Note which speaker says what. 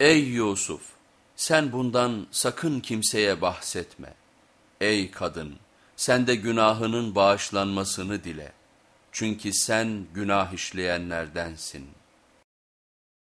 Speaker 1: Ey Yusuf! Sen bundan sakın kimseye bahsetme. Ey kadın! Sen de günahının bağışlanmasını dile. Çünkü sen günah işleyenlerdensin.''